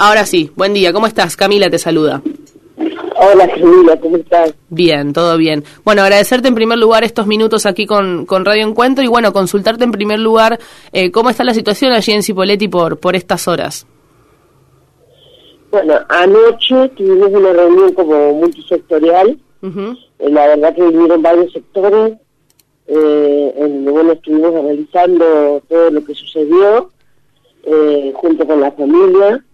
Ahora sí, buen día, ¿cómo estás? Camila te saluda. Hola Camila, ¿cómo estás? Bien, todo bien. Bueno, agradecerte en primer lugar estos minutos aquí con, con Radio Encuentro y bueno, consultarte en primer lugar eh, cómo está la situación allí en Cipoletti por, por estas horas. Bueno, anoche tuvimos una reunión como multisectorial. Eh, la verdad que vinieron varios sectores. Eh, en bueno, estuvimos analizando todo lo que sucedió eh, junto con la familia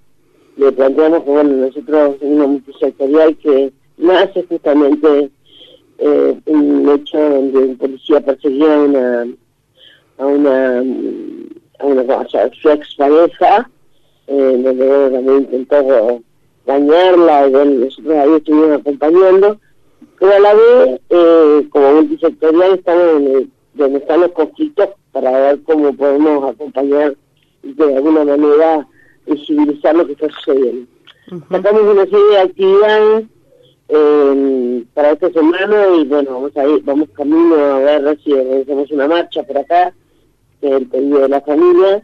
le planteamos que bueno nosotros una multisectorial que nace justamente eh, un hecho donde un policía perseguía a una a una a una su ex pareja eh, donde también intentó dañarla y bueno nosotros ahí estuvimos acompañando pero a la vez eh, como multisectorial estamos en donde están los conflictos para ver cómo podemos acompañar de alguna manera visibilizar lo que está sucediendo. Sacamos una serie de actividades eh, para esta semana y bueno, vamos a ir, vamos camino a ver si hacemos una marcha por acá, que es el pedido de la familia.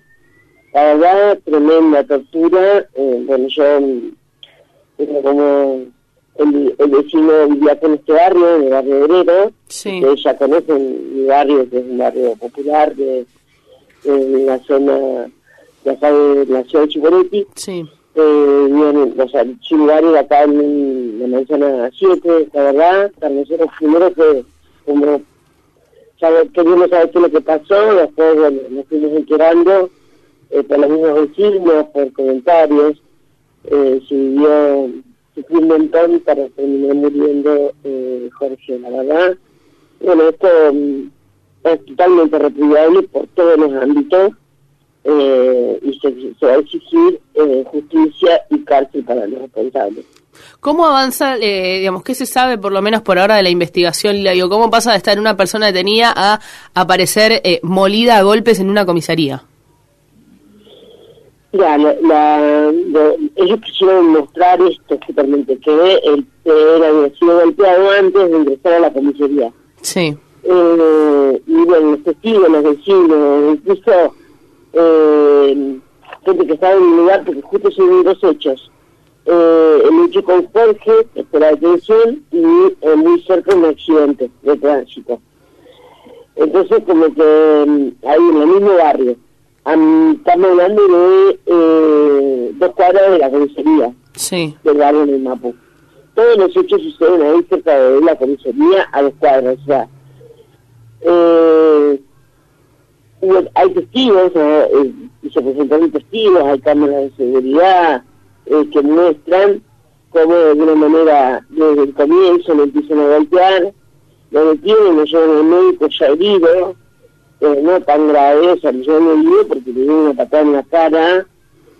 La verdad, tremenda tortura. Eh, bueno, yo, como el, el, vecino vivía con este barrio, en el barrio Obrero, sí. que ya conocen mi barrio, que es un barrio popular de, de la zona de acá de la ciudad de Chicoretti. Sí. Eh, bien, o sea, lugares acá en la manzana 7, la verdad, para nosotros primero que como saber, queríamos saber qué es lo que pasó, después bueno, nos fuimos enterando eh, por los mismos vecinos, por comentarios, eh, se vivió, sufrió un montón para terminar muriendo eh, Jorge, la verdad. Bueno, esto mm, es totalmente repudiable por todos los ámbitos eh, y se, se, va a exigir eh, justicia y cárcel para los responsables. ¿Cómo avanza, eh, digamos, qué se sabe por lo menos por ahora de la investigación? Digo, ¿Cómo pasa de estar una persona detenida a aparecer eh, molida a golpes en una comisaría? Ya, la, la, lo, ellos quisieron mostrar esto justamente, que él había sido golpeado antes de ingresar a la comisaría. Sí. Eh, y bueno, los testigos, los vecinos, incluso eh, gente que estaba en el lugar, porque justo se dieron dos hechos. Eh, el hecho con Jorge, que la detención, y eh, muy cerca un accidente de tránsito. Entonces, como que mm, ahí en el mismo barrio, estamos hablando de eh, dos cuadras de la comisaría sí. del barrio en el Mapu. Todos los hechos suceden ahí cerca de la comisaría a dos cuadras, o sea, eh, hay testigos, eh, se presentaron testigos, hay cámaras de seguridad eh, que muestran cómo de alguna manera desde el comienzo lo empiezan a golpear, lo detienen, lo llevan al médico ya herido, eh, no tan grave, o sea, lo llevan herido porque le dieron una patada en la cara,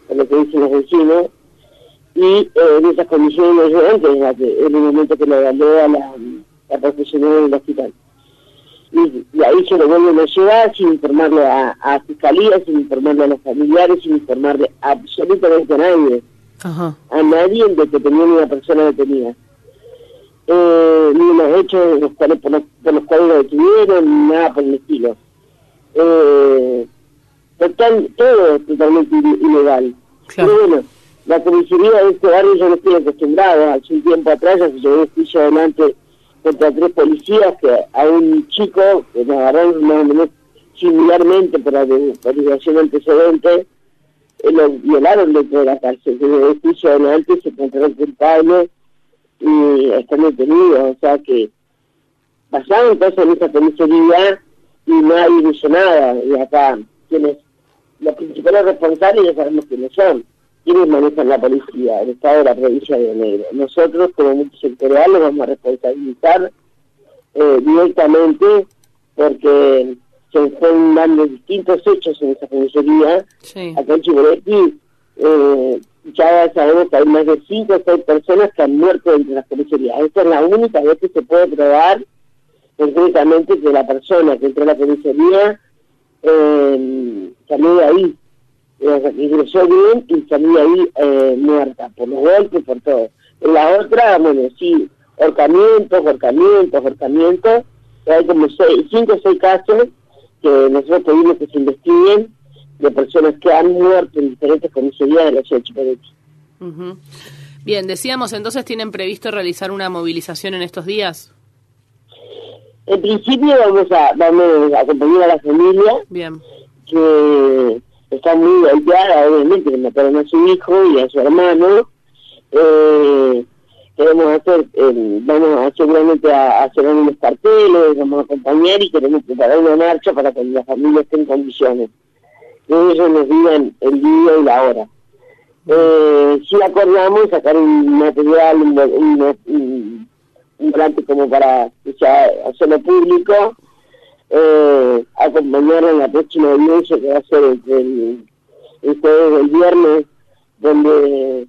por lo que dicen los vecinos, y en esas condiciones lo llevan, que es el momento que lo evalúa la, la profesional del hospital y, y, ahí se lo vuelven a llevar sin informarle a, a fiscalía, sin informarle a los familiares, sin informarle absolutamente a nadie. Ajá. A nadie de que tenía una persona detenida. Eh, ni los hechos los cuales, por, los, por los cuales lo detuvieron, ni nada por el estilo. Eh, total, todo es totalmente ilegal. Claro. Pero bueno, la comisaría de este barrio yo no estoy acostumbrado. Hace un tiempo atrás ya se llevó un juicio adelante contra tres policías que a un chico que nos agarraron más o menos similarmente por la violación antecedente eh, lo violaron dentro de la cárcel. Desde el juicio adelante se encontró culpable y están detenidos. O sea que pasaron cosas en esa comisaría y no hay dicho nada. Y acá quienes los principales responsables ya sabemos quiénes son quienes manejan la policía, el Estado de la provincia de Negro. Nosotros, como multisectorial, los vamos a responsabilizar eh, directamente porque se están dando distintos hechos en esa comisaría. Sí. Acá en Chiboretti eh, ya sabemos que hay más de 5 o 6 personas que han muerto dentro de las comisarías. Esta es la única vez que se puede probar concretamente que la persona que entró a la comisaría eh, salió de ahí ingresó bien y salió ahí eh, muerta, por los golpes, por todo. En la otra, bueno, sí, horcamientos, horcamientos, horcamientos, hay como seis, cinco o seis casos que nosotros pedimos que se investiguen de personas que han muerto en diferentes comisarías de la ciudad de. Bien, decíamos entonces, ¿tienen previsto realizar una movilización en estos días? En principio vamos a, vamos a acompañar a la familia. Bien. Que está muy golpeada, obviamente, que mataron a su hijo y a su hermano. Eh, queremos hacer, eh, vamos seguramente a, hacer unos carteles, vamos a acompañar y queremos preparar una marcha para que la familia esté en condiciones. Que nos digan el día y la hora. Eh, si acordamos sacar un material, un, un, un, como para hacerlo público, eh, acompañar en la próxima audiencia que va a ser el, el, jueves del viernes, donde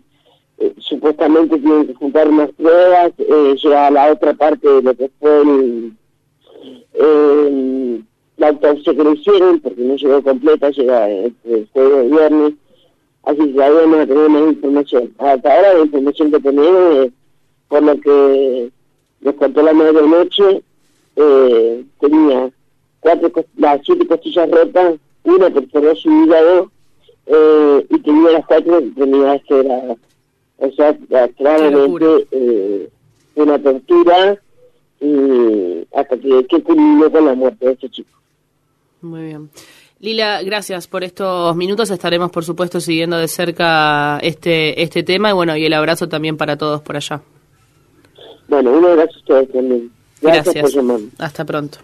eh, supuestamente tienen que juntar unas pruebas, eh, llega a la otra parte de lo que fue el, la autopsia que le hicieron, porque no llegó completa, llega el, el jueves del viernes, así que ahí vamos a tener más información. Hasta ahora la información que tenemos es por lo que nos contó la medianoche, eh, tenía cuatro, las siete costillas rotas, una perforó su hígado eh, y tenía las cuatro extremidades quebradas. O sea, claramente eh, una tortura y hasta que, que culminó con la muerte de ese chico. Muy bien. Lila, gracias por estos minutos. Estaremos, por supuesto, siguiendo de cerca este este tema y bueno, y el abrazo también para todos por allá. Bueno, un abrazo a ustedes también. Gracias, Hasta pronto.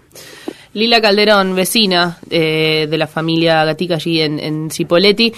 Lila Calderón, vecina eh, de la familia Gatica allí en, en Cipoletti.